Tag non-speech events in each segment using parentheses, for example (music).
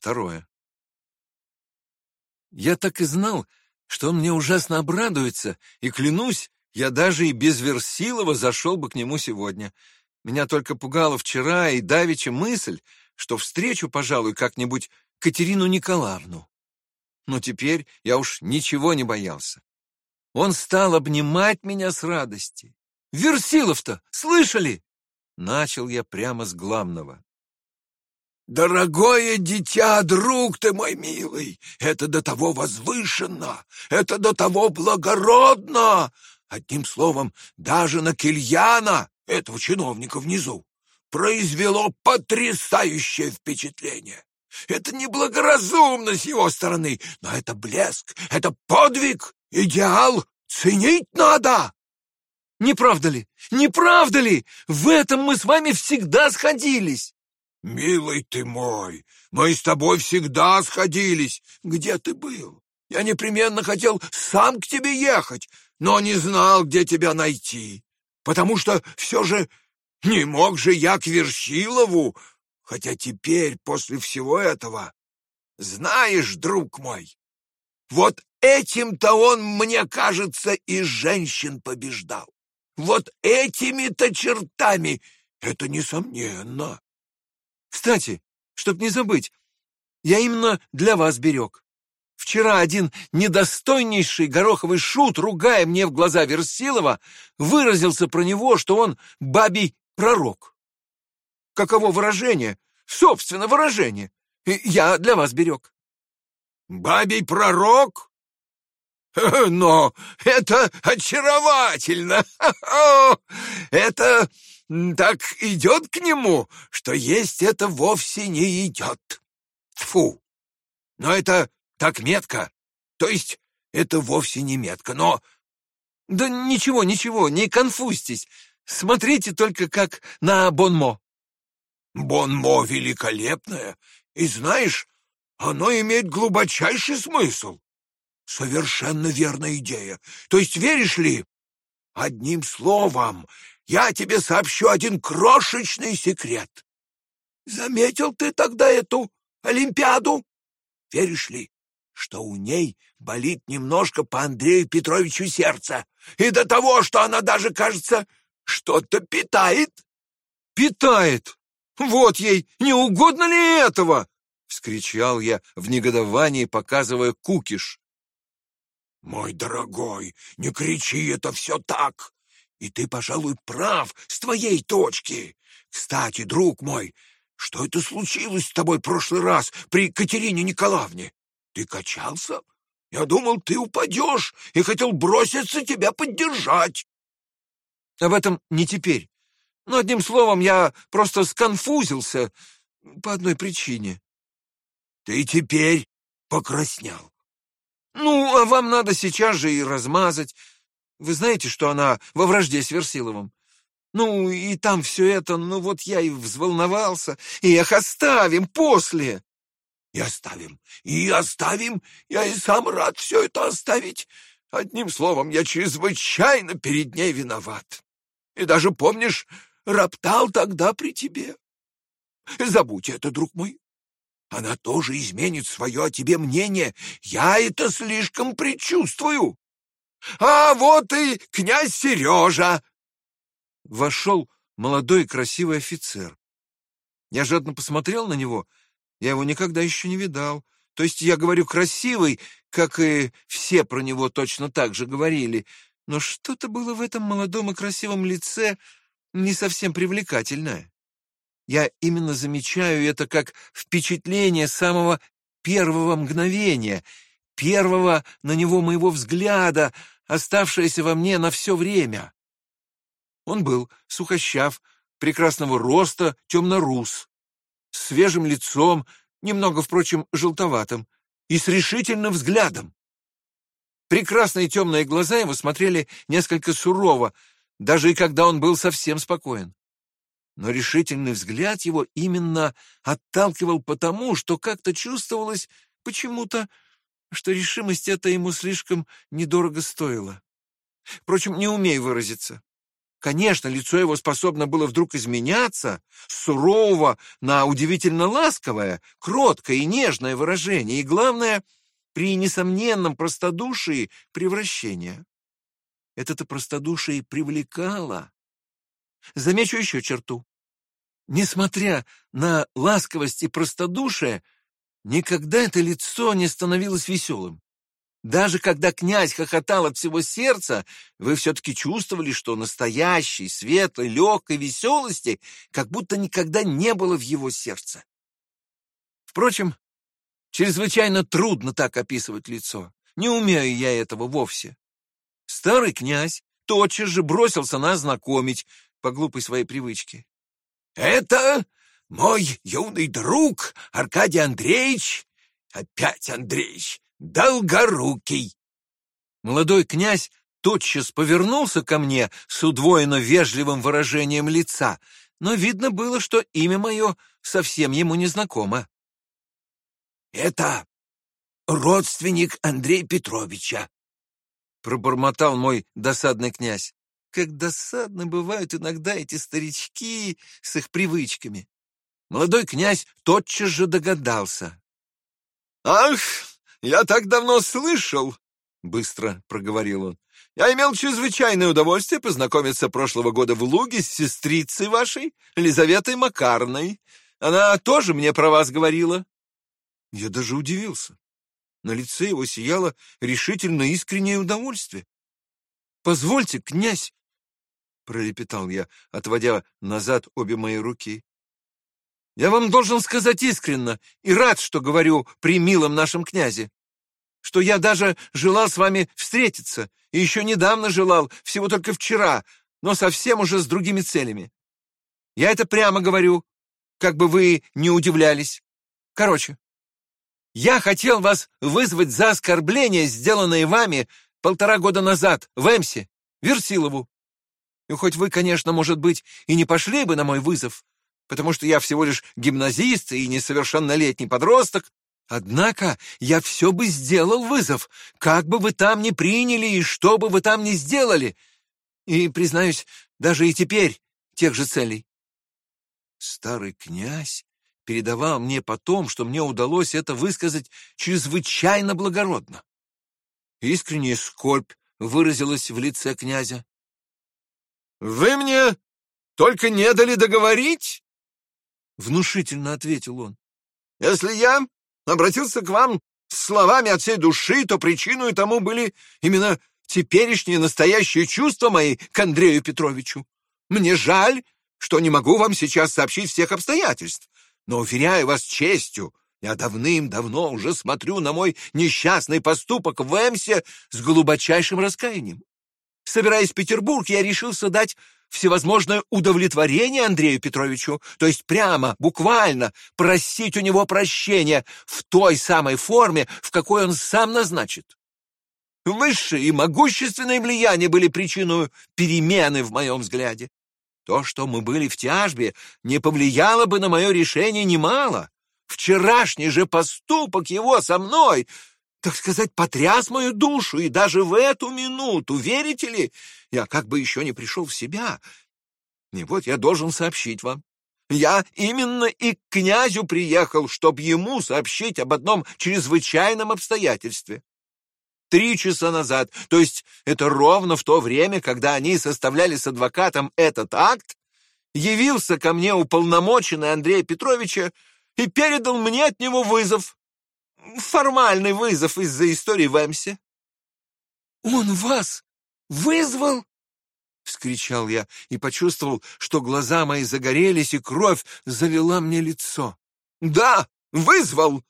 Второе. Я так и знал, что он мне ужасно обрадуется, и, клянусь, я даже и без Версилова зашел бы к нему сегодня. Меня только пугала вчера и давеча мысль, что встречу, пожалуй, как-нибудь Катерину Николаевну. Но теперь я уж ничего не боялся. Он стал обнимать меня с радости. «Версилов-то, слышали?» Начал я прямо с главного. Дорогое дитя, друг ты мой милый, это до того возвышенно, это до того благородно. Одним словом, даже на Кильяна, этого чиновника внизу, произвело потрясающее впечатление. Это не благоразумно с его стороны, но это блеск, это подвиг, идеал, ценить надо. Не правда ли? Не правда ли? В этом мы с вами всегда сходились. «Милый ты мой, мы с тобой всегда сходились. Где ты был? Я непременно хотел сам к тебе ехать, но не знал, где тебя найти, потому что все же не мог же я к Вершилову, хотя теперь, после всего этого, знаешь, друг мой, вот этим-то он, мне кажется, и женщин побеждал. Вот этими-то чертами, это несомненно. Кстати, чтоб не забыть, я именно для вас берег. Вчера один недостойнейший гороховый шут, ругая мне в глаза Версилова, выразился про него, что он бабий пророк. Каково выражение? Собственно, выражение. Я для вас берег. Бабий пророк? Но это очаровательно! (laughs) Это так идет к нему, что есть это вовсе не идет. Фу! Но это так метко. То есть это вовсе не метко, но... Да ничего, ничего, не конфузьтесь. Смотрите только как на Бонмо. Бонмо великолепное, и знаешь, оно имеет глубочайший смысл. Совершенно верная идея. То есть веришь ли? Одним словом, я тебе сообщу один крошечный секрет. Заметил ты тогда эту Олимпиаду? Веришь ли, что у ней болит немножко по Андрею Петровичу сердце, и до того, что она даже, кажется, что-то питает? Питает! Вот ей, не угодно ли этого? Вскричал я в негодовании, показывая кукиш. Мой дорогой, не кричи, это все так. И ты, пожалуй, прав с твоей точки. Кстати, друг мой, что это случилось с тобой в прошлый раз при Катерине Николаевне? Ты качался? Я думал, ты упадешь и хотел броситься тебя поддержать. Об этом не теперь. Но, одним словом, я просто сконфузился по одной причине. Ты теперь покраснял. Ну, а вам надо сейчас же и размазать. Вы знаете, что она во вражде с Версиловым? Ну, и там все это, ну вот я и взволновался. И их оставим после. И оставим, и оставим. Я и сам рад все это оставить. Одним словом, я чрезвычайно перед ней виноват. И даже, помнишь, роптал тогда при тебе. Забудь это, друг мой. Она тоже изменит свое о тебе мнение. Я это слишком предчувствую. А вот и князь Сережа!» Вошел молодой красивый офицер. Я жадно посмотрел на него. Я его никогда еще не видал. То есть я говорю красивый, как и все про него точно так же говорили. Но что-то было в этом молодом и красивом лице не совсем привлекательное. Я именно замечаю это как впечатление самого первого мгновения — первого на него моего взгляда, оставшееся во мне на все время. Он был сухощав, прекрасного роста, темно-рус, с свежим лицом, немного, впрочем, желтоватым, и с решительным взглядом. Прекрасные темные глаза его смотрели несколько сурово, даже и когда он был совсем спокоен. Но решительный взгляд его именно отталкивал потому, что как-то чувствовалось почему-то, что решимость эта ему слишком недорого стоила. Впрочем, не умею выразиться. Конечно, лицо его способно было вдруг изменяться, сурового на удивительно ласковое, кроткое и нежное выражение, и, главное, при несомненном простодушии превращения. Это-то простодушие привлекало. Замечу еще черту. Несмотря на ласковость и простодушие, никогда это лицо не становилось веселым. Даже когда князь хохотал от всего сердца, вы все-таки чувствовали, что настоящей, светлой, легкой веселости как будто никогда не было в его сердце. Впрочем, чрезвычайно трудно так описывать лицо. Не умею я этого вовсе. Старый князь тотчас же бросился нас знакомить по глупой своей привычке. «Это мой юный друг Аркадий Андреевич, опять Андреевич, Долгорукий. Молодой князь тотчас повернулся ко мне с удвоенно вежливым выражением лица, но видно было, что имя мое совсем ему не знакомо. «Это родственник Андрея Петровича», — пробормотал мой досадный князь. Как досадно бывают иногда эти старички с их привычками. Молодой князь тотчас же догадался. «Ах, я так давно слышал, — быстро проговорил он. Я имел чрезвычайное удовольствие познакомиться прошлого года в Луге с сестрицей вашей, Лизаветой Макарной. Она тоже мне про вас говорила. Я даже удивился. На лице его сияло решительно искреннее удовольствие. «Позвольте, князь!» — пролепетал я, отводя назад обе мои руки. Я вам должен сказать искренно и рад, что говорю при милом нашем князе, что я даже желал с вами встретиться, и еще недавно желал, всего только вчера, но совсем уже с другими целями. Я это прямо говорю, как бы вы не удивлялись. Короче, я хотел вас вызвать за оскорбление, сделанное вами полтора года назад в Эмсе, Версилову. И хоть вы, конечно, может быть, и не пошли бы на мой вызов, потому что я всего лишь гимназист и несовершеннолетний подросток. Однако я все бы сделал вызов, как бы вы там ни приняли и что бы вы там ни сделали. И, признаюсь, даже и теперь тех же целей. Старый князь передавал мне потом, что мне удалось это высказать чрезвычайно благородно. Искренняя скорбь выразилась в лице князя. «Вы мне только не дали договорить?» Внушительно ответил он. Если я обратился к вам с словами от всей души, то причиной тому были именно теперешние настоящие чувства мои к Андрею Петровичу. Мне жаль, что не могу вам сейчас сообщить всех обстоятельств, но, уверяю вас честью, я давным-давно уже смотрю на мой несчастный поступок в Эмсе с глубочайшим раскаянием. Собираясь в Петербург, я решился дать всевозможное удовлетворение Андрею Петровичу, то есть прямо, буквально просить у него прощения в той самой форме, в какой он сам назначит. Высшее и могущественное влияние были причиной перемены в моем взгляде. То, что мы были в тяжбе, не повлияло бы на мое решение немало. Вчерашний же поступок его со мной так сказать, потряс мою душу, и даже в эту минуту, верите ли, я как бы еще не пришел в себя. И вот я должен сообщить вам. Я именно и к князю приехал, чтобы ему сообщить об одном чрезвычайном обстоятельстве. Три часа назад, то есть это ровно в то время, когда они составляли с адвокатом этот акт, явился ко мне уполномоченный Андрея Петровича и передал мне от него вызов формальный вызов из-за истории в. «Он вас вызвал?» — вскричал я и почувствовал, что глаза мои загорелись, и кровь залила мне лицо. «Да, вызвал!»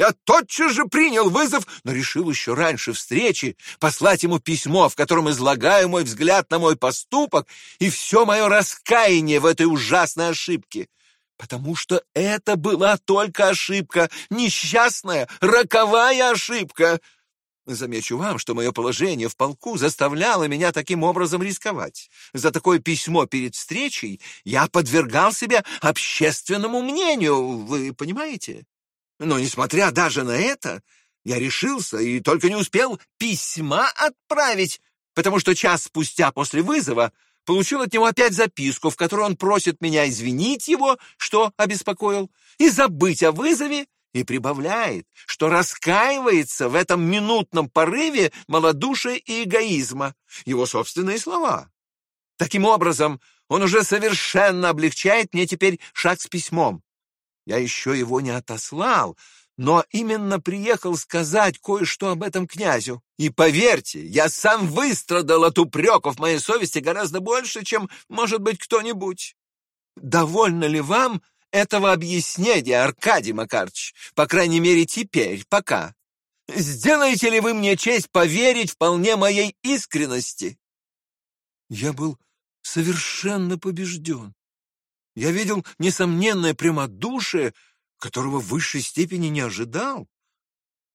Я тотчас же принял вызов, но решил еще раньше встречи послать ему письмо, в котором излагаю мой взгляд на мой поступок и все мое раскаяние в этой ужасной ошибке потому что это была только ошибка, несчастная, роковая ошибка. Замечу вам, что мое положение в полку заставляло меня таким образом рисковать. За такое письмо перед встречей я подвергал себя общественному мнению, вы понимаете? Но, несмотря даже на это, я решился и только не успел письма отправить, потому что час спустя после вызова получил от него опять записку, в которой он просит меня извинить его, что обеспокоил, и забыть о вызове, и прибавляет, что раскаивается в этом минутном порыве малодушия и эгоизма. Его собственные слова. Таким образом, он уже совершенно облегчает мне теперь шаг с письмом. Я еще его не отослал, но именно приехал сказать кое-что об этом князю. И поверьте, я сам выстрадал от упреков моей совести гораздо больше, чем, может быть, кто-нибудь. Довольно ли вам этого объяснения, Аркадий Макарч? По крайней мере, теперь, пока. Сделаете ли вы мне честь поверить вполне моей искренности? Я был совершенно побежден. Я видел несомненное прямодушие, которого в высшей степени не ожидал.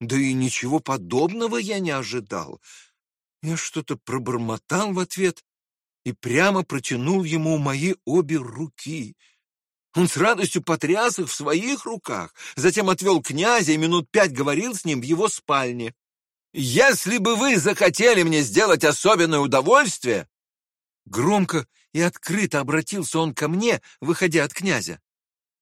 Да и ничего подобного я не ожидал. Я что-то пробормотал в ответ и прямо протянул ему мои обе руки. Он с радостью потряс их в своих руках, затем отвел князя и минут пять говорил с ним в его спальне. «Если бы вы захотели мне сделать особенное удовольствие...» Громко и открыто обратился он ко мне, выходя от князя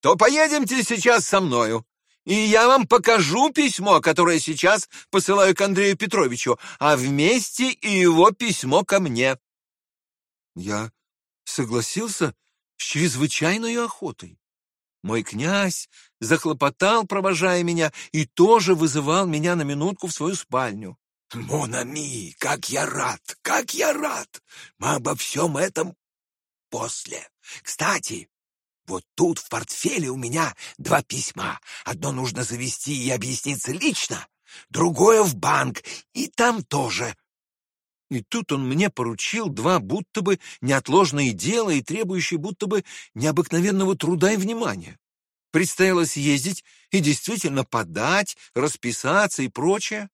то поедемте сейчас со мною, и я вам покажу письмо, которое сейчас посылаю к Андрею Петровичу, а вместе и его письмо ко мне. Я согласился с чрезвычайной охотой. Мой князь захлопотал, провожая меня, и тоже вызывал меня на минутку в свою спальню. «Монами, как я рад, как я рад! Мы обо всем этом после. Кстати, вот тут в портфеле у меня два письма. Одно нужно завести и объясниться лично, другое в банк, и там тоже. И тут он мне поручил два будто бы неотложные дела и требующие будто бы необыкновенного труда и внимания. Предстояло съездить и действительно подать, расписаться и прочее.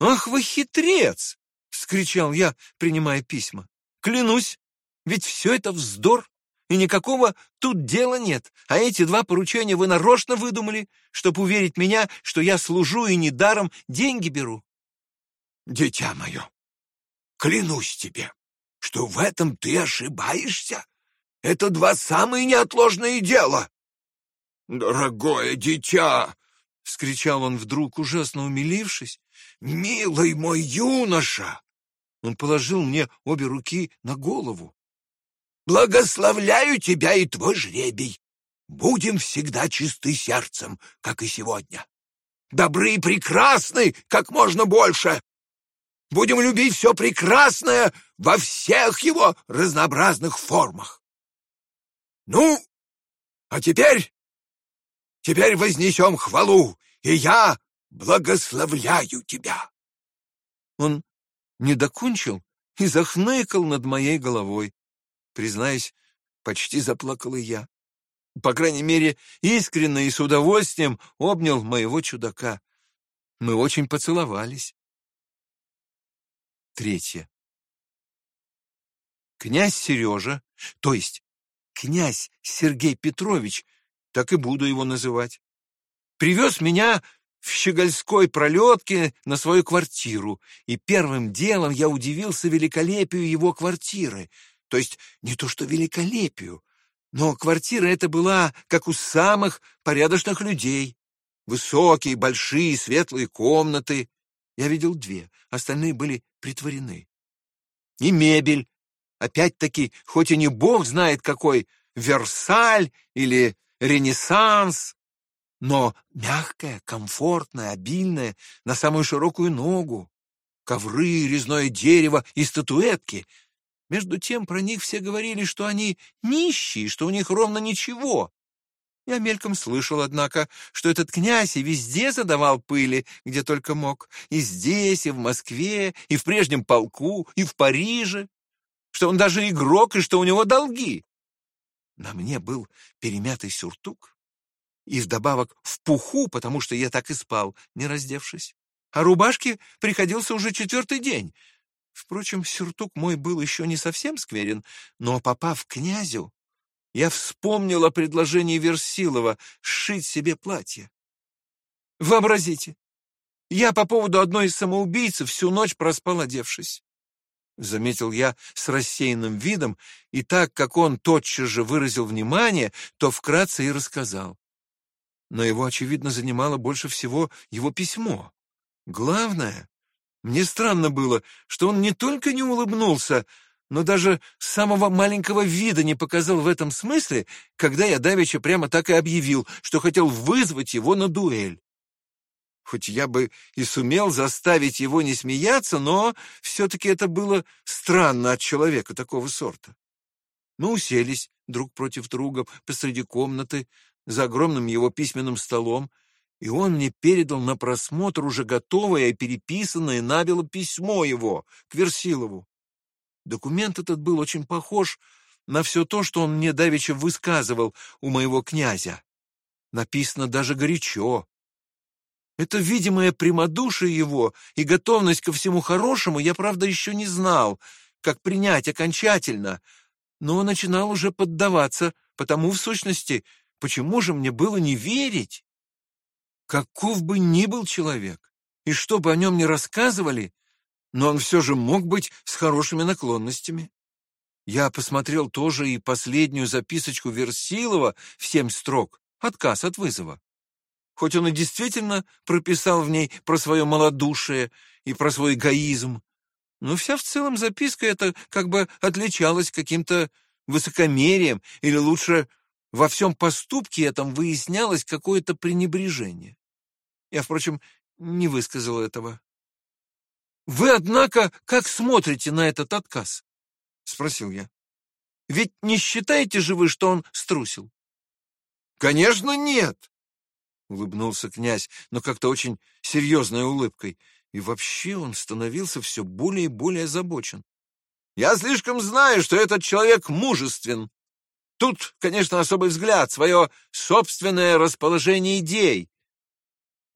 «Ах вы хитрец!» — вскричал я, принимая письма. «Клянусь, ведь все это вздор и никакого тут дела нет, а эти два поручения вы нарочно выдумали, чтобы уверить меня, что я служу и недаром деньги беру. Дитя мое, клянусь тебе, что в этом ты ошибаешься. Это два самые неотложные дела. Дорогое дитя, — вскричал он вдруг, ужасно умилившись, — милый мой юноша! Он положил мне обе руки на голову. Благословляю тебя и твой жребий. Будем всегда чисты сердцем, как и сегодня. Добры и прекрасны, как можно больше. Будем любить все прекрасное во всех его разнообразных формах. Ну, а теперь, теперь вознесем хвалу, и я благословляю тебя. Он не докончил и захныкал над моей головой. Признаюсь, почти заплакал и я. По крайней мере, искренне и с удовольствием обнял моего чудака. Мы очень поцеловались. Третье. Князь Сережа, то есть князь Сергей Петрович, так и буду его называть, привез меня в щегольской пролетке на свою квартиру, и первым делом я удивился великолепию его квартиры — то есть не то что великолепию, но квартира эта была, как у самых порядочных людей. Высокие, большие, светлые комнаты. Я видел две, остальные были притворены. И мебель, опять-таки, хоть и не бог знает какой, Версаль или Ренессанс, но мягкая, комфортная, обильная, на самую широкую ногу. Ковры, резное дерево и статуэтки — между тем про них все говорили, что они нищие, что у них ровно ничего. Я мельком слышал, однако, что этот князь и везде задавал пыли, где только мог. И здесь, и в Москве, и в прежнем полку, и в Париже. Что он даже игрок, и что у него долги. На мне был перемятый сюртук. И вдобавок в пуху, потому что я так и спал, не раздевшись. А рубашке приходился уже четвертый день. Впрочем, сюртук мой был еще не совсем скверен, но, попав к князю, я вспомнил о предложении Версилова сшить себе платье. Вообразите, я по поводу одной из самоубийц всю ночь проспал, одевшись. заметил я с рассеянным видом, и так как он тотчас же выразил внимание, то вкратце и рассказал. Но его, очевидно, занимало больше всего его письмо. Главное, мне странно было, что он не только не улыбнулся, но даже самого маленького вида не показал в этом смысле, когда я давеча прямо так и объявил, что хотел вызвать его на дуэль. Хоть я бы и сумел заставить его не смеяться, но все-таки это было странно от человека такого сорта. Мы уселись друг против друга посреди комнаты, за огромным его письменным столом, и он мне передал на просмотр уже готовое и переписанное набело письмо его к Версилову. Документ этот был очень похож на все то, что он мне давеча высказывал у моего князя. Написано даже горячо. Это видимое прямодушие его и готовность ко всему хорошему я, правда, еще не знал, как принять окончательно, но начинал уже поддаваться, потому, в сущности, почему же мне было не верить? Каков бы ни был человек, и что бы о нем ни рассказывали, но он все же мог быть с хорошими наклонностями. Я посмотрел тоже и последнюю записочку Версилова в семь строк, отказ от вызова. Хоть он и действительно прописал в ней про свое малодушие и про свой эгоизм, но вся в целом записка эта как бы отличалась каким-то высокомерием, или лучше во всем поступке этом выяснялось какое-то пренебрежение. Я, впрочем, не высказал этого. «Вы, однако, как смотрите на этот отказ?» — спросил я. «Ведь не считаете же вы, что он струсил?» «Конечно, нет!» — улыбнулся князь, но как-то очень серьезной улыбкой. И вообще он становился все более и более озабочен. «Я слишком знаю, что этот человек мужествен. Тут, конечно, особый взгляд, свое собственное расположение идей».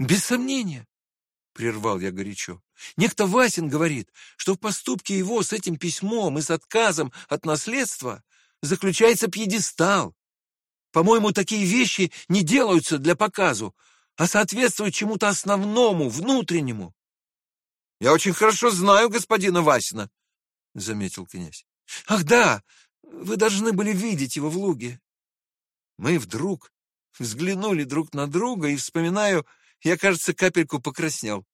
«Без сомнения», — прервал я горячо. Некто Васин говорит, что в поступке его с этим письмом и с отказом от наследства заключается пьедестал. По-моему, такие вещи не делаются для показу, а соответствуют чему-то основному, внутреннему. — Я очень хорошо знаю господина Васина, — заметил князь. — Ах да, вы должны были видеть его в луге. Мы вдруг взглянули друг на друга, и, вспоминаю, я, кажется, капельку покраснел.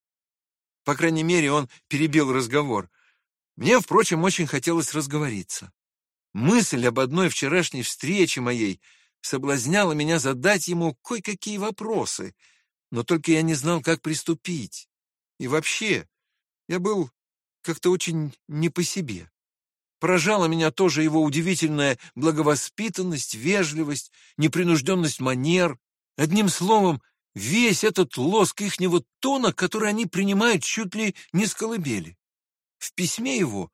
По крайней мере, он перебил разговор. Мне, впрочем, очень хотелось разговориться. Мысль об одной вчерашней встрече моей соблазняла меня задать ему кое-какие вопросы, но только я не знал, как приступить. И вообще, я был как-то очень не по себе. Поражала меня тоже его удивительная благовоспитанность, вежливость, непринужденность манер. Одним словом, весь этот лоск ихнего тона, который они принимают чуть ли не с колыбели. В письме его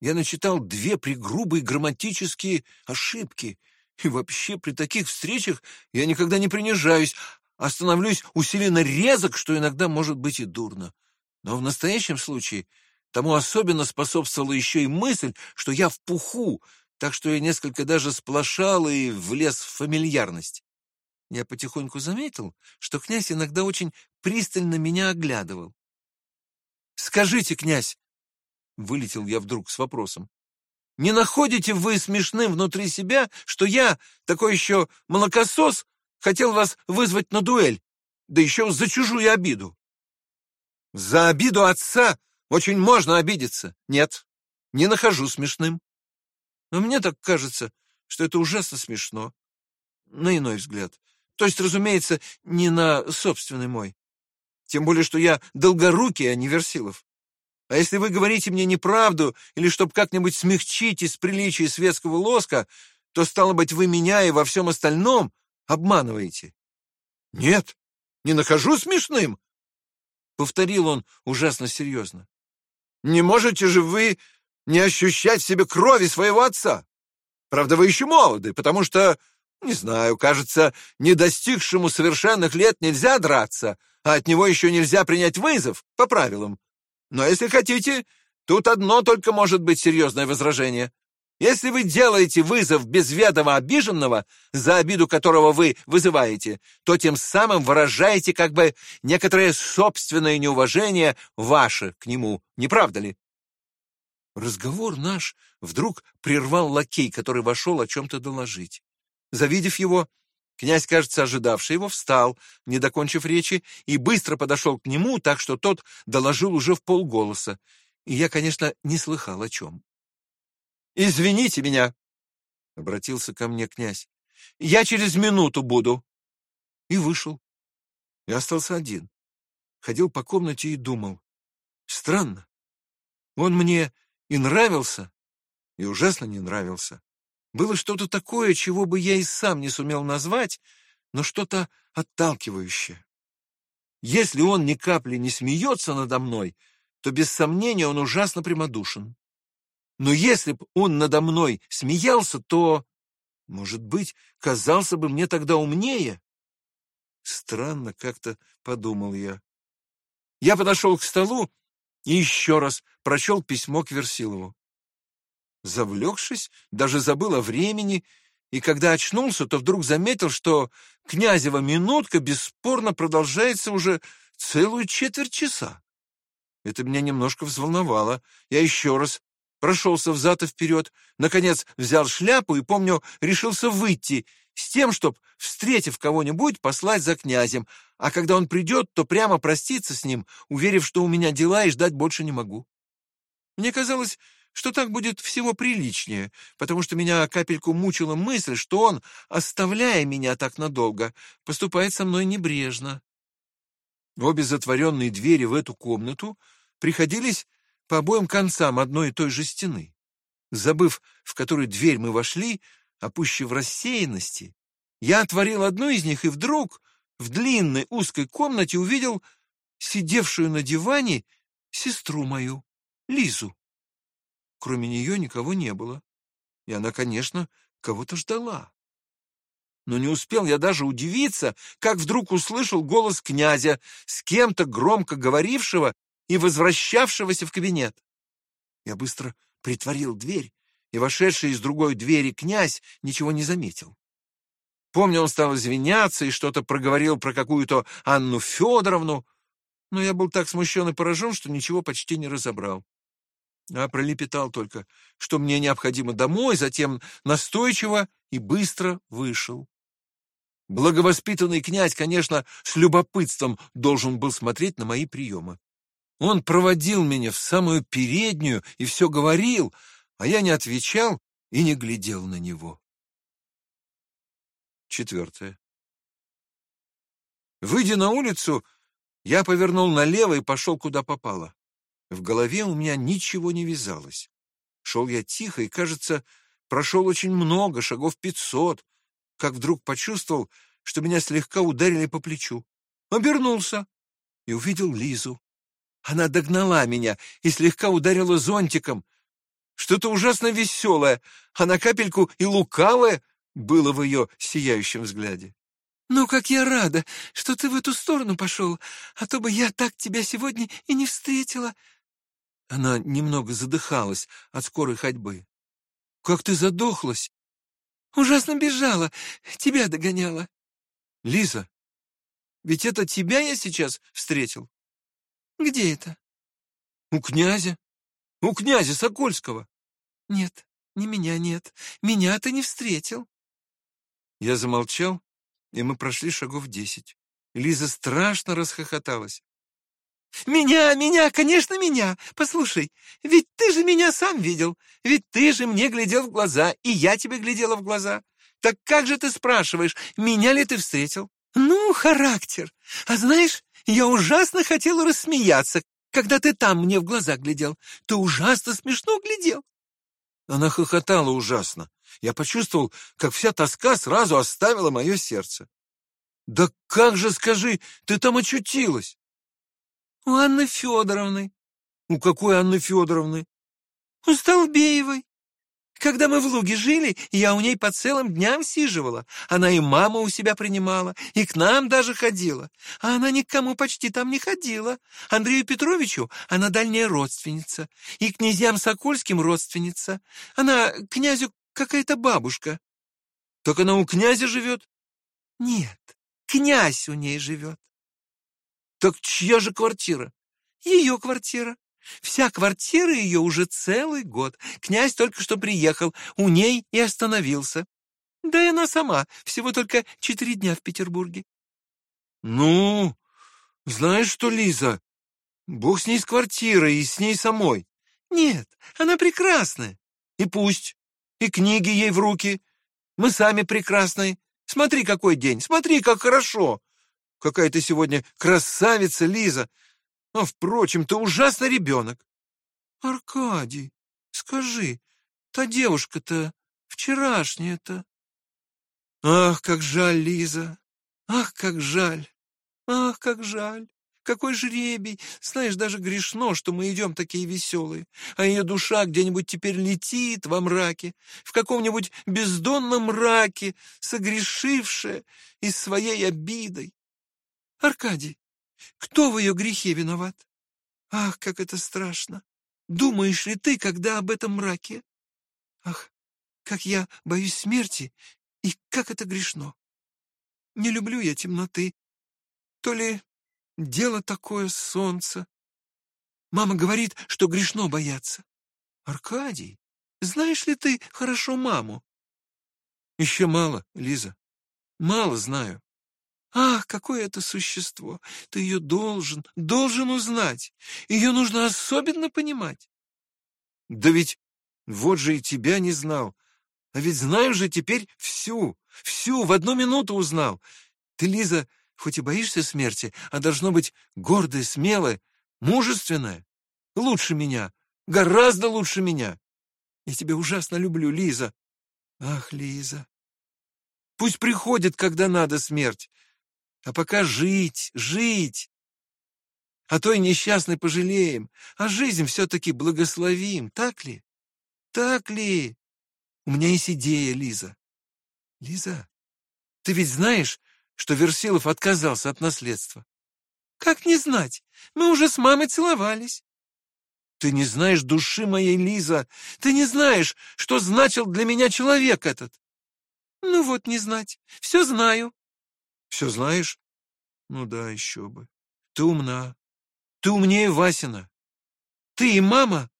я начитал две пригрубые грамматические ошибки, и вообще при таких встречах я никогда не принижаюсь, а становлюсь усиленно резок, что иногда может быть и дурно. Но в настоящем случае тому особенно способствовала еще и мысль, что я в пуху, так что я несколько даже сплошал и влез в фамильярность. Я потихоньку заметил, что князь иногда очень пристально меня оглядывал. «Скажите, князь!» — вылетел я вдруг с вопросом. «Не находите вы смешным внутри себя, что я, такой еще молокосос, хотел вас вызвать на дуэль, да еще за чужую обиду?» «За обиду отца очень можно обидеться. Нет, не нахожу смешным. Но мне так кажется, что это ужасно смешно. На иной взгляд. То есть, разумеется, не на собственный мой. Тем более, что я долгорукий, а не Версилов. А если вы говорите мне неправду, или чтобы как-нибудь смягчить из приличия светского лоска, то, стало быть, вы меня и во всем остальном обманываете. Нет, не нахожу смешным, — повторил он ужасно серьезно. Не можете же вы не ощущать в себе крови своего отца? Правда, вы еще молоды, потому что не знаю, кажется, не достигшему совершенных лет нельзя драться, а от него еще нельзя принять вызов, по правилам. Но если хотите, тут одно только может быть серьезное возражение. Если вы делаете вызов без ведома обиженного, за обиду которого вы вызываете, то тем самым выражаете как бы некоторое собственное неуважение ваше к нему, не правда ли? Разговор наш вдруг прервал лакей, который вошел о чем-то доложить. Завидев его, князь, кажется, ожидавший его, встал, не докончив речи, и быстро подошел к нему, так что тот доложил уже в полголоса. И я, конечно, не слыхал о чем. «Извините меня», — обратился ко мне князь. «Я через минуту буду». И вышел. Я остался один. Ходил по комнате и думал. Странно. Он мне и нравился, и ужасно не нравился. Было что-то такое, чего бы я и сам не сумел назвать, но что-то отталкивающее. Если он ни капли не смеется надо мной, то без сомнения он ужасно прямодушен. Но если б он надо мной смеялся, то, может быть, казался бы мне тогда умнее. Странно как-то подумал я. Я подошел к столу и еще раз прочел письмо к Версилову. Завлекшись, даже забыл о времени, и когда очнулся, то вдруг заметил, что князева минутка бесспорно продолжается уже целую четверть часа. Это меня немножко взволновало. Я еще раз прошелся взад и вперед, наконец взял шляпу и, помню, решился выйти, с тем, чтоб, встретив кого-нибудь, послать за князем, а когда он придет, то прямо проститься с ним, уверив, что у меня дела и ждать больше не могу. Мне казалось, что так будет всего приличнее, потому что меня капельку мучила мысль, что он, оставляя меня так надолго, поступает со мной небрежно. Обе затворенные двери в эту комнату приходились по обоим концам одной и той же стены. Забыв, в которую дверь мы вошли, опущив рассеянности, я отворил одну из них и вдруг в длинной узкой комнате увидел сидевшую на диване сестру мою, Лизу. Кроме нее никого не было, и она, конечно, кого-то ждала. Но не успел я даже удивиться, как вдруг услышал голос князя, с кем-то громко говорившего и возвращавшегося в кабинет. Я быстро притворил дверь, и вошедший из другой двери князь ничего не заметил. Помню, он стал извиняться и что-то проговорил про какую-то Анну Федоровну, но я был так смущен и поражен, что ничего почти не разобрал. А пролепетал только, что мне необходимо домой, затем настойчиво и быстро вышел. Благовоспитанный князь, конечно, с любопытством должен был смотреть на мои приемы. Он проводил меня в самую переднюю и все говорил, а я не отвечал и не глядел на него. Четвертое. Выйдя на улицу, я повернул налево и пошел куда попало. В голове у меня ничего не вязалось. Шел я тихо и, кажется, прошел очень много, шагов пятьсот, как вдруг почувствовал, что меня слегка ударили по плечу. Обернулся и увидел Лизу. Она догнала меня и слегка ударила зонтиком. Что-то ужасно веселое, а на капельку и лукавое было в ее сияющем взгляде. «Ну, как я рада, что ты в эту сторону пошел, а то бы я так тебя сегодня и не встретила». Она немного задыхалась от скорой ходьбы. «Как ты задохлась?» «Ужасно бежала, тебя догоняла». «Лиза, ведь это тебя я сейчас встретил?» «Где это?» «У князя. У князя Сокольского». «Нет, не меня нет. Меня ты не встретил». Я замолчал, и мы прошли шагов десять. Лиза страшно расхохоталась. «Меня, меня, конечно, меня! Послушай, ведь ты же меня сам видел, ведь ты же мне глядел в глаза, и я тебе глядела в глаза. Так как же ты спрашиваешь, меня ли ты встретил? Ну, характер. А знаешь, я ужасно хотела рассмеяться, когда ты там мне в глаза глядел. Ты ужасно смешно глядел. Она хохотала ужасно. Я почувствовал, как вся тоска сразу оставила мое сердце. «Да как же, скажи, ты там очутилась?» «У Анны Федоровны». «У какой Анны Федоровны?» «У Столбеевой. Когда мы в Луге жили, я у ней по целым дням сиживала. Она и маму у себя принимала, и к нам даже ходила. А она никому почти там не ходила. Андрею Петровичу она дальняя родственница, и князьям Сокольским родственница. Она князю какая-то бабушка. Так она у князя живет? Нет, князь у ней живет. Так чья же квартира? Ее квартира. Вся квартира ее уже целый год. Князь только что приехал, у ней и остановился. Да и она сама, всего только четыре дня в Петербурге. Ну, знаешь что, Лиза, бог с ней с квартирой и с ней самой. Нет, она прекрасная. И пусть. И книги ей в руки. Мы сами прекрасные. Смотри, какой день, смотри, как хорошо. Какая ты сегодня красавица, Лиза. А, впрочем, ты ужасный ребенок. Аркадий, скажи, та девушка-то вчерашняя-то? Ах, как жаль, Лиза. Ах, как жаль. Ах, как жаль. Какой жребий! Знаешь, даже грешно, что мы идем такие веселые, а ее душа где-нибудь теперь летит во мраке, в каком-нибудь бездонном мраке, согрешившая и своей обидой. Аркадий, кто в ее грехе виноват? Ах, как это страшно! Думаешь ли ты, когда об этом мраке? Ах, как я боюсь смерти, и как это грешно! Не люблю я темноты. То ли Дело такое солнце. Мама говорит, что грешно бояться. Аркадий, знаешь ли ты хорошо маму? Еще мало, Лиза. Мало знаю. Ах, какое это существо! Ты ее должен, должен узнать. Ее нужно особенно понимать. Да ведь вот же и тебя не знал. А ведь знаю же теперь всю, всю, в одну минуту узнал. Ты, Лиза, хоть и боишься смерти, а должно быть гордая, смелая, мужественная. Лучше меня, гораздо лучше меня. Я тебя ужасно люблю, Лиза. Ах, Лиза. Пусть приходит, когда надо смерть. А пока жить, жить. А то и несчастный пожалеем, а жизнь все-таки благословим, так ли? Так ли? У меня есть идея, Лиза. Лиза, ты ведь знаешь, что Версилов отказался от наследства. Как не знать? Мы уже с мамой целовались. Ты не знаешь души моей, Лиза. Ты не знаешь, что значил для меня человек этот. Ну вот не знать. Все знаю. Все знаешь? Ну да, еще бы. Ты умна. Ты умнее Васина. Ты и мама.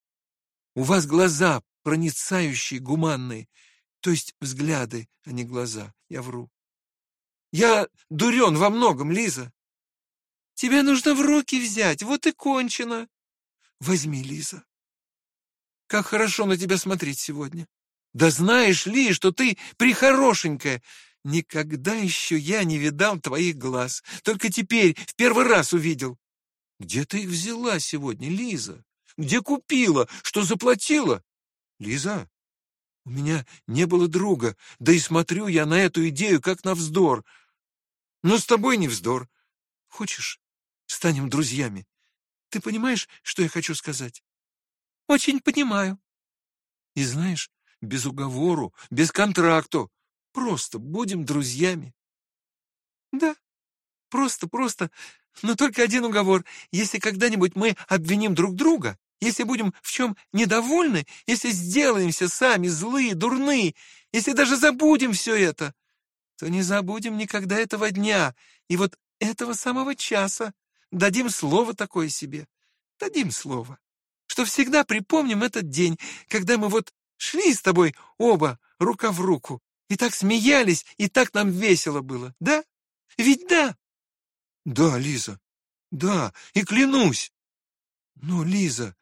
У вас глаза проницающие, гуманные. То есть взгляды, а не глаза. Я вру. Я дурен во многом, Лиза. Тебе нужно в руки взять, вот и кончено. Возьми, Лиза. Как хорошо на тебя смотреть сегодня. Да знаешь ли, что ты прихорошенькая. Никогда еще я не видал твоих глаз. Только теперь в первый раз увидел. Где ты их взяла сегодня, Лиза? Где купила? Что заплатила? Лиза, у меня не было друга, да и смотрю я на эту идею как на вздор. Но с тобой не вздор. Хочешь, станем друзьями? Ты понимаешь, что я хочу сказать? Очень понимаю. И знаешь, без уговору, без контракту, просто будем друзьями. Да, просто, просто, но только один уговор. Если когда-нибудь мы обвиним друг друга, если будем в чем недовольны, если сделаемся сами злые, дурные, если даже забудем все это, то не забудем никогда этого дня и вот этого самого часа. Дадим слово такое себе. Дадим слово, что всегда припомним этот день, когда мы вот шли с тобой оба рука в руку и так смеялись, и так нам весело было, да? Ведь да? Да, Лиза, да, и клянусь. Но, Лиза,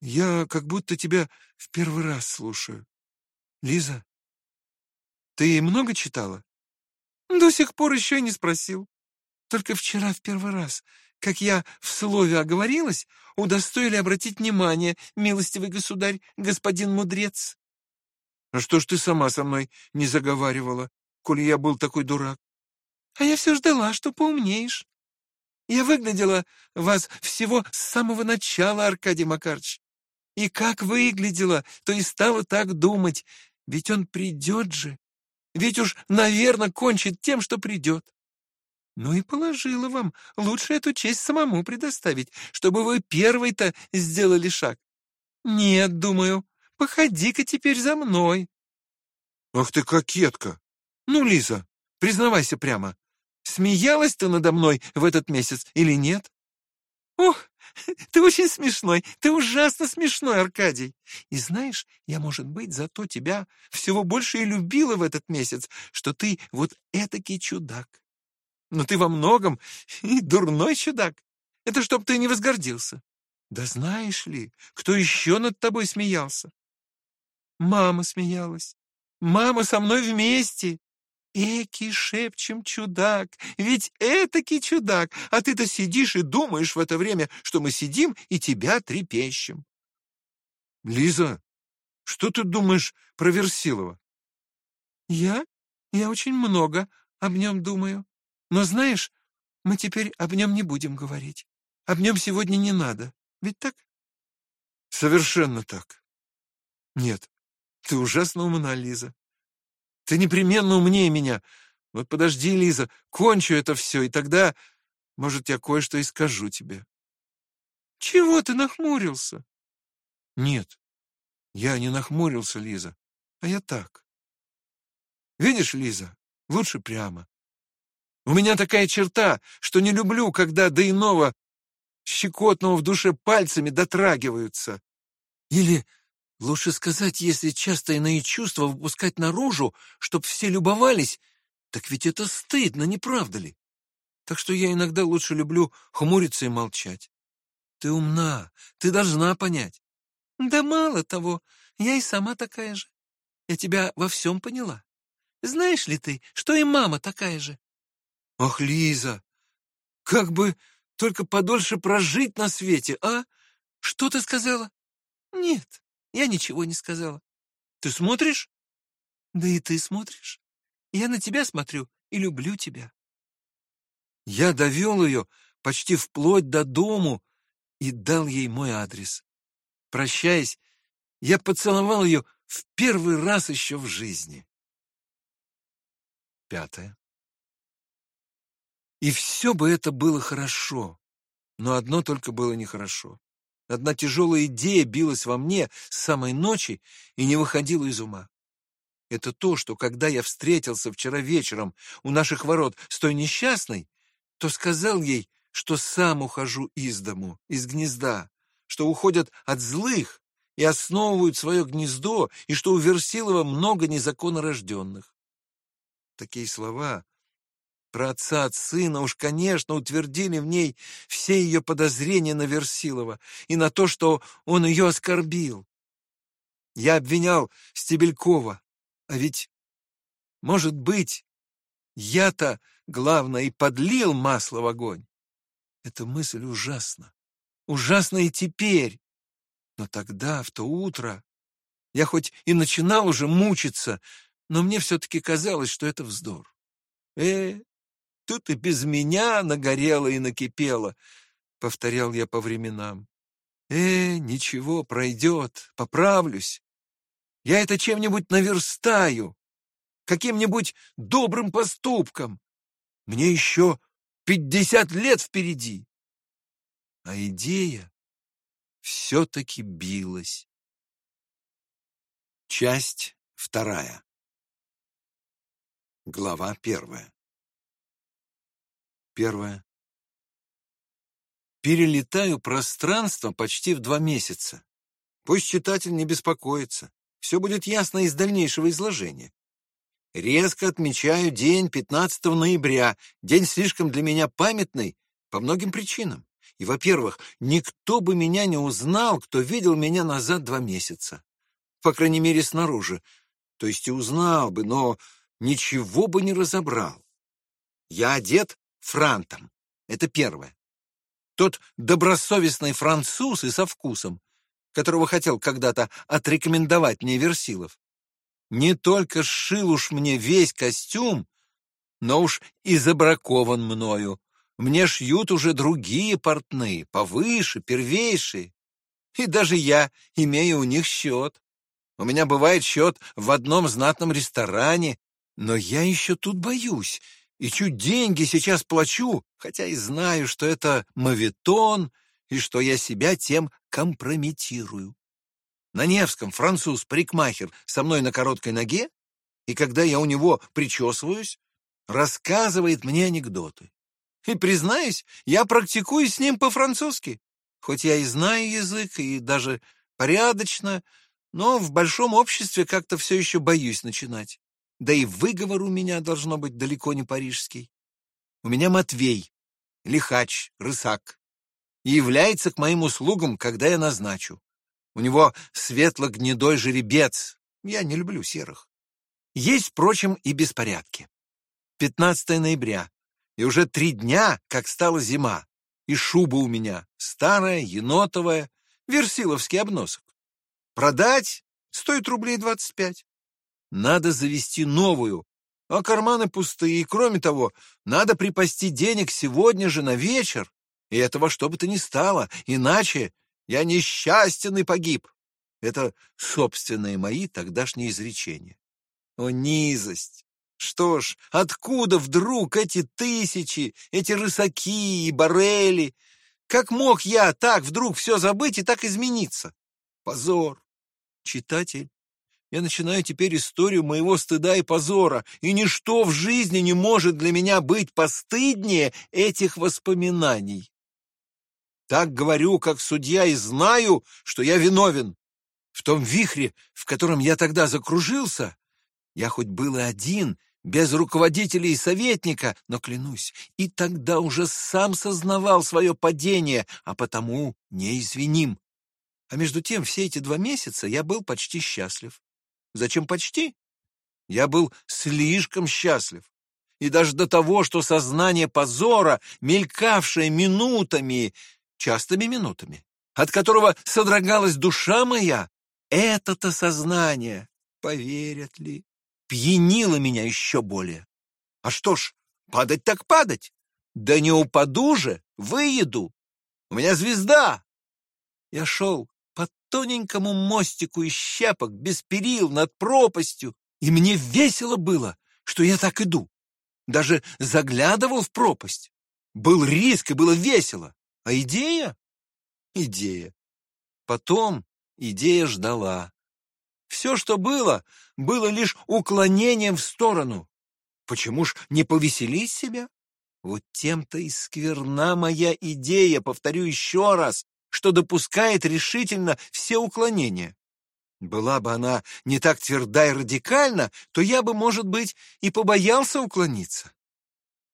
я как будто тебя в первый раз слушаю. Лиза, ты много читала? До сих пор еще не спросил. Только вчера в первый раз, как я в слове оговорилась, удостоили обратить внимание, милостивый государь, господин мудрец. А что ж ты сама со мной не заговаривала, коли я был такой дурак? А я все ждала, что поумнеешь. Я выглядела вас всего с самого начала, Аркадий Макарович. И как выглядела, то и стала так думать. Ведь он придет же. Ведь уж, наверное, кончит тем, что придет. Ну и положила вам. Лучше эту честь самому предоставить, чтобы вы первый-то сделали шаг. Нет, думаю, походи-ка теперь за мной. Ах ты кокетка! Ну, Лиза, признавайся прямо, смеялась ты надо мной в этот месяц или нет? Ох, (laughs) Ты очень смешной, ты ужасно смешной, Аркадий. И знаешь, я, может быть, зато тебя всего больше и любила в этот месяц, что ты вот этакий чудак. Но ты во многом (laughs) и дурной чудак. Это чтоб ты не возгордился. Да знаешь ли, кто еще над тобой смеялся? Мама смеялась. Мама со мной вместе. Эки шепчем чудак, ведь этакий чудак, а ты-то сидишь и думаешь в это время, что мы сидим и тебя трепещем. Лиза, что ты думаешь про Версилова? Я? Я очень много об нем думаю. Но знаешь, мы теперь об нем не будем говорить. Об нем сегодня не надо. Ведь так? Совершенно так. Нет, ты ужасно умна, Лиза. Ты непременно умнее меня. Вот подожди, Лиза, кончу это все, и тогда, может, я кое-что и скажу тебе. Чего ты нахмурился? Нет, я не нахмурился, Лиза, а я так. Видишь, Лиза, лучше прямо. У меня такая черта, что не люблю, когда до иного щекотного в душе пальцами дотрагиваются. Или Лучше сказать, если часто иные чувства выпускать наружу, чтоб все любовались, так ведь это стыдно, не правда ли? Так что я иногда лучше люблю хмуриться и молчать. Ты умна, ты должна понять. Да мало того, я и сама такая же. Я тебя во всем поняла. Знаешь ли ты, что и мама такая же? Ах, Лиза, как бы только подольше прожить на свете, а? Что ты сказала? Нет, я ничего не сказала. Ты смотришь? Да и ты смотришь. Я на тебя смотрю и люблю тебя. Я довел ее почти вплоть до дому и дал ей мой адрес. Прощаясь, я поцеловал ее в первый раз еще в жизни. Пятое. И все бы это было хорошо, но одно только было нехорошо. Одна тяжелая идея билась во мне с самой ночи и не выходила из ума. Это то, что когда я встретился вчера вечером у наших ворот с той несчастной, то сказал ей, что сам ухожу из дому, из гнезда, что уходят от злых и основывают свое гнездо, и что у Версилова много незаконно рожденных. Такие слова про отца от сына уж, конечно, утвердили в ней все ее подозрения на Версилова и на то, что он ее оскорбил. Я обвинял Стебелькова, а ведь, может быть, я-то, главное, и подлил масло в огонь. Эта мысль ужасна. Ужасна и теперь. Но тогда, в то утро, я хоть и начинал уже мучиться, но мне все-таки казалось, что это вздор. Э, Тут и без меня нагорело и накипело, — повторял я по временам. Э, ничего, пройдет, поправлюсь. Я это чем-нибудь наверстаю, каким-нибудь добрым поступком. Мне еще пятьдесят лет впереди. А идея все-таки билась. Часть вторая. Глава первая. Первое. Перелетаю пространство почти в два месяца. Пусть читатель не беспокоится. Все будет ясно из дальнейшего изложения. Резко отмечаю день 15 ноября, день слишком для меня памятный по многим причинам. И, во-первых, никто бы меня не узнал, кто видел меня назад два месяца. По крайней мере, снаружи. То есть и узнал бы, но ничего бы не разобрал. Я одет франтом. Это первое. Тот добросовестный француз и со вкусом, которого хотел когда-то отрекомендовать мне Версилов, не только сшил уж мне весь костюм, но уж и забракован мною. Мне шьют уже другие портные, повыше, первейшие. И даже я имею у них счет. У меня бывает счет в одном знатном ресторане, но я еще тут боюсь и чуть деньги сейчас плачу, хотя и знаю, что это мавитон и что я себя тем компрометирую. На Невском француз-парикмахер со мной на короткой ноге, и когда я у него причесываюсь, рассказывает мне анекдоты. И, признаюсь, я практикую с ним по-французски. Хоть я и знаю язык, и даже порядочно, но в большом обществе как-то все еще боюсь начинать. Да и выговор у меня должно быть далеко не парижский. У меня Матвей, лихач, рысак, и является к моим услугам, когда я назначу. У него светло-гнедой жеребец, я не люблю серых. Есть, впрочем, и беспорядки. 15 ноября, и уже три дня, как стала зима, и шуба у меня старая, енотовая, версиловский обносок. Продать стоит рублей двадцать пять. Надо завести новую, а карманы пустые, и кроме того, надо припасти денег сегодня же на вечер, и этого что бы то ни стало, иначе я несчастен и погиб. Это собственные мои тогдашние изречения. О, низость! Что ж, откуда вдруг эти тысячи, эти рысаки и барели? Как мог я так вдруг все забыть и так измениться? Позор! Читатель, я начинаю теперь историю моего стыда и позора, и ничто в жизни не может для меня быть постыднее этих воспоминаний. Так говорю, как судья, и знаю, что я виновен. В том вихре, в котором я тогда закружился, я хоть был и один, без руководителя и советника, но, клянусь, и тогда уже сам сознавал свое падение, а потому неизвиним. А между тем, все эти два месяца я был почти счастлив. Зачем почти? Я был слишком счастлив. И даже до того, что сознание позора, мелькавшее минутами, частыми минутами, от которого содрогалась душа моя, это-то сознание, поверят ли, пьянило меня еще более. А что ж, падать так падать. Да не упаду же, выеду. У меня звезда. Я шел по тоненькому мостику из щепок, без перил, над пропастью, и мне весело было, что я так иду. Даже заглядывал в пропасть. Был риск и было весело. А идея? Идея. Потом идея ждала. Все, что было, было лишь уклонением в сторону. Почему ж не повеселить себя? Вот тем-то и скверна моя идея, повторю еще раз, что допускает решительно все уклонения. Была бы она не так тверда и радикальна, то я бы, может быть, и побоялся уклониться.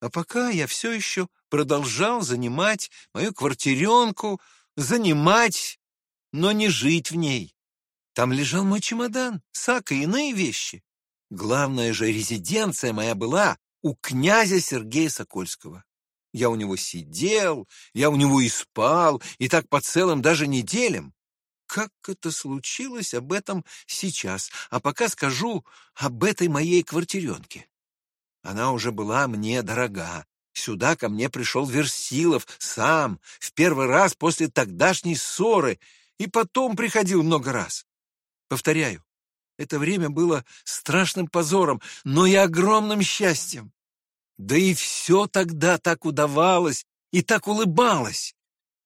А пока я все еще продолжал занимать мою квартиренку, занимать, но не жить в ней. Там лежал мой чемодан, сак и иные вещи. Главная же резиденция моя была у князя Сергея Сокольского. Я у него сидел, я у него и спал, и так по целым даже неделям. Как это случилось об этом сейчас, а пока скажу об этой моей квартиренке. Она уже была мне дорога. Сюда ко мне пришел Версилов сам, в первый раз после тогдашней ссоры, и потом приходил много раз. Повторяю, это время было страшным позором, но и огромным счастьем. Да и все тогда так удавалось и так улыбалось.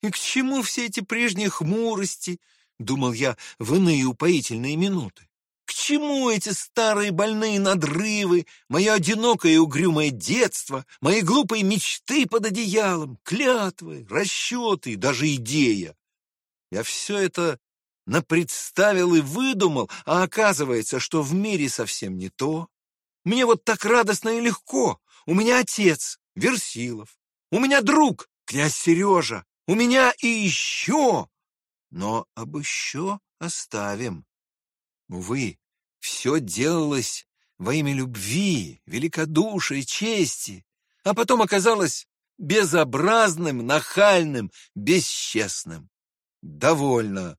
И к чему все эти прежние хмурости, думал я в иные упоительные минуты? К чему эти старые больные надрывы, мое одинокое и угрюмое детство, мои глупые мечты под одеялом, клятвы, расчеты даже идея? Я все это напредставил и выдумал, а оказывается, что в мире совсем не то. Мне вот так радостно и легко, у меня отец, Версилов. У меня друг, князь Сережа. У меня и еще. Но об еще оставим. Увы, все делалось во имя любви, великодушия, чести, а потом оказалось безобразным, нахальным, бесчестным. Довольно.